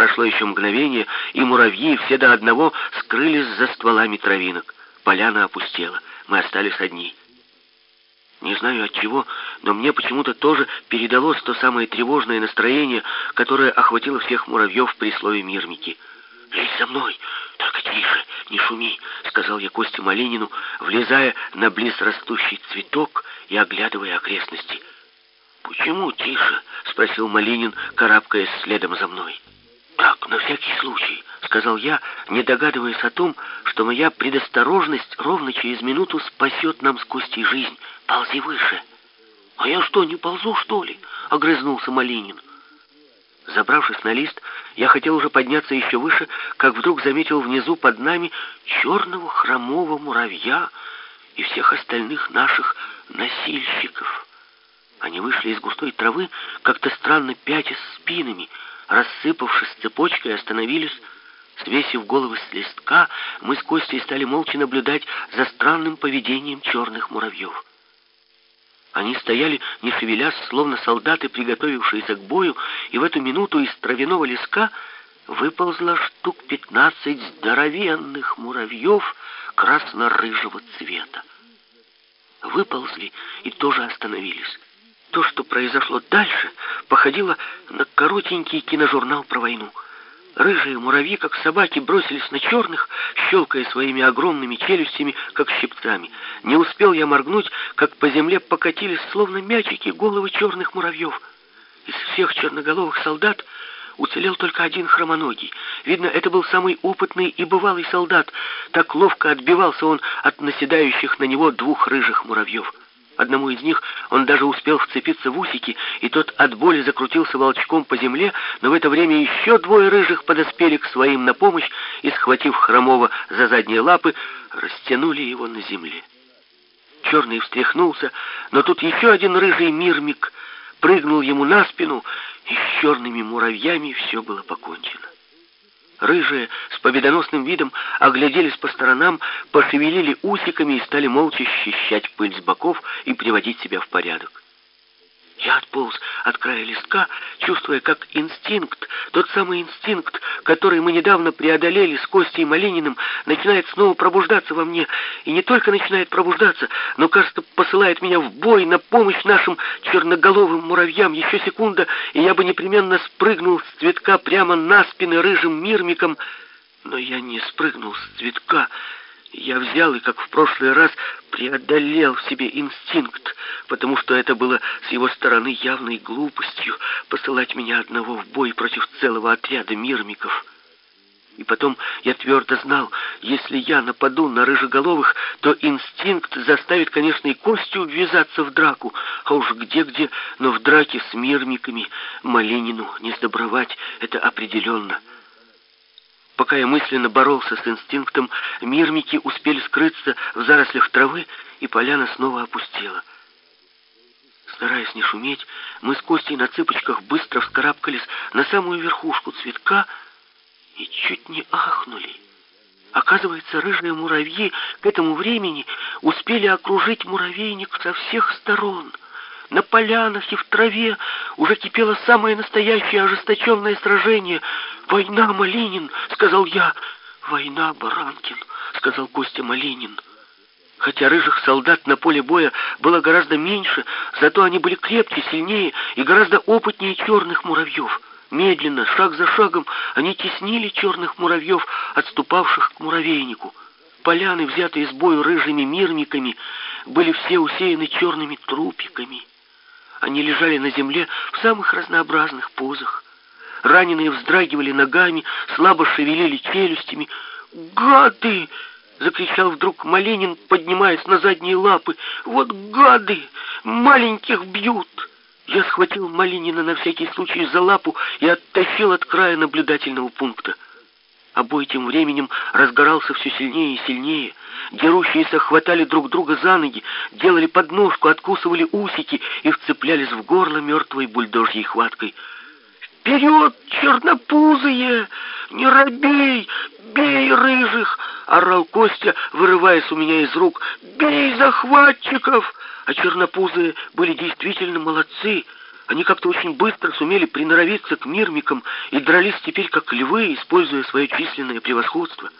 Прошло еще мгновение, и муравьи все до одного скрылись за стволами травинок. Поляна опустела. Мы остались одни. Не знаю от чего, но мне почему-то тоже передалось то самое тревожное настроение, которое охватило всех муравьев при слове «мирмики». «Лезь за мной, только тише, не шуми», — сказал я Косте Малинину, влезая на близ растущий цветок и оглядывая окрестности. «Почему тише?» — спросил Малинин, карабкаясь следом за мной. «Так, на всякий случай», — сказал я, не догадываясь о том, что моя предосторожность ровно через минуту спасет нам с Костей жизнь. «Ползи выше». «А я что, не ползу, что ли?» — огрызнулся Малинин. Забравшись на лист, я хотел уже подняться еще выше, как вдруг заметил внизу под нами черного хромого муравья и всех остальных наших носильщиков. Они вышли из густой травы, как-то странно пятясь спинами, рассыпавшись цепочкой, остановились, свесив головы с листка, мы с Костей стали молча наблюдать за странным поведением черных муравьев. Они стояли, не шевелясь, словно солдаты, приготовившиеся к бою, и в эту минуту из травяного леска выползло штук пятнадцать здоровенных муравьев красно-рыжего цвета. Выползли и тоже остановились. То, что произошло дальше, походило на коротенький киножурнал про войну. Рыжие муравьи, как собаки, бросились на черных, щелкая своими огромными челюстями, как щипцами. Не успел я моргнуть, как по земле покатились, словно мячики, головы черных муравьев. Из всех черноголовых солдат уцелел только один хромоногий. Видно, это был самый опытный и бывалый солдат. Так ловко отбивался он от наседающих на него двух рыжих муравьев. Одному из них он даже успел вцепиться в усики, и тот от боли закрутился волчком по земле, но в это время еще двое рыжих подоспели к своим на помощь и, схватив хромого за задние лапы, растянули его на земле. Черный встряхнулся, но тут еще один рыжий мирмик прыгнул ему на спину, и с черными муравьями все было покончено. Рыжие с победоносным видом огляделись по сторонам, пошевелили усиками и стали молча счищать пыль с боков и приводить себя в порядок. Я отполз от края листка, чувствуя, как инстинкт, тот самый инстинкт, который мы недавно преодолели с Костей Малининым, начинает снова пробуждаться во мне. И не только начинает пробуждаться, но, кажется, посылает меня в бой на помощь нашим черноголовым муравьям. Еще секунда, и я бы непременно спрыгнул с цветка прямо на спины рыжим мирмиком. Но я не спрыгнул с цветка, я взял и, как в прошлый раз, преодолел в себе инстинкт, потому что это было с его стороны явной глупостью посылать меня одного в бой против целого отряда мирмиков. И потом я твердо знал, если я нападу на рыжеголовых, то инстинкт заставит, конечно, и Костю ввязаться в драку, а уж где-где, но в драке с мирмиками Малинину не сдобровать, это определенно. Пока я мысленно боролся с инстинктом, мирмики успели скрыться в зарослях травы, и поляна снова опустела. Стараясь не шуметь, мы с Костей на цыпочках быстро вскарабкались на самую верхушку цветка и чуть не ахнули. Оказывается, рыжие муравьи к этому времени успели окружить муравейник со всех сторон — на полянах и в траве уже кипело самое настоящее ожесточенное сражение. «Война, Малинин!» — сказал я. «Война, Баранкин!» — сказал Костя Малинин. Хотя рыжих солдат на поле боя было гораздо меньше, зато они были крепче, сильнее и гораздо опытнее черных муравьев. Медленно, шаг за шагом, они теснили черных муравьев, отступавших к муравейнику. Поляны, взятые с бою рыжими мирниками, были все усеяны черными трупиками. Они лежали на земле в самых разнообразных позах. Раненые вздрагивали ногами, слабо шевелили челюстями. «Гады!» — закричал вдруг Малинин, поднимаясь на задние лапы. «Вот гады! Маленьких бьют!» Я схватил Малинина на всякий случай за лапу и оттащил от края наблюдательного пункта. А бой тем временем разгорался все сильнее и сильнее. Дерущиеся хватали друг друга за ноги, делали подножку, откусывали усики и вцеплялись в горло мертвой бульдожьей хваткой. «Вперед, чернопузые! Не робей! Бей рыжих!» — орал Костя, вырываясь у меня из рук. «Бей захватчиков!» А чернопузые были действительно молодцы — Они как-то очень быстро сумели приноровиться к мирмикам и дрались теперь как львы, используя свое численное превосходство.